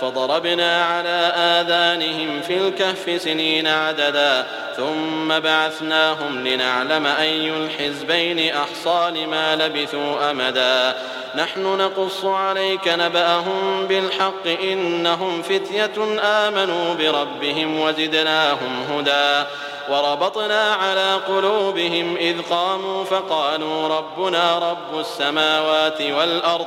فضربنا على آذانهم في الكهف سنين عددا ثم بعثناهم لنعلم أي الحزبين أحصى لما لبثوا أمدا. نحن نقص عليك نبأهم بالحق إنهم فتية آمنوا بربهم وزدناهم هدى. وربطنا على قلوبهم إذ قاموا فقالوا ربنا رب السماوات والأرض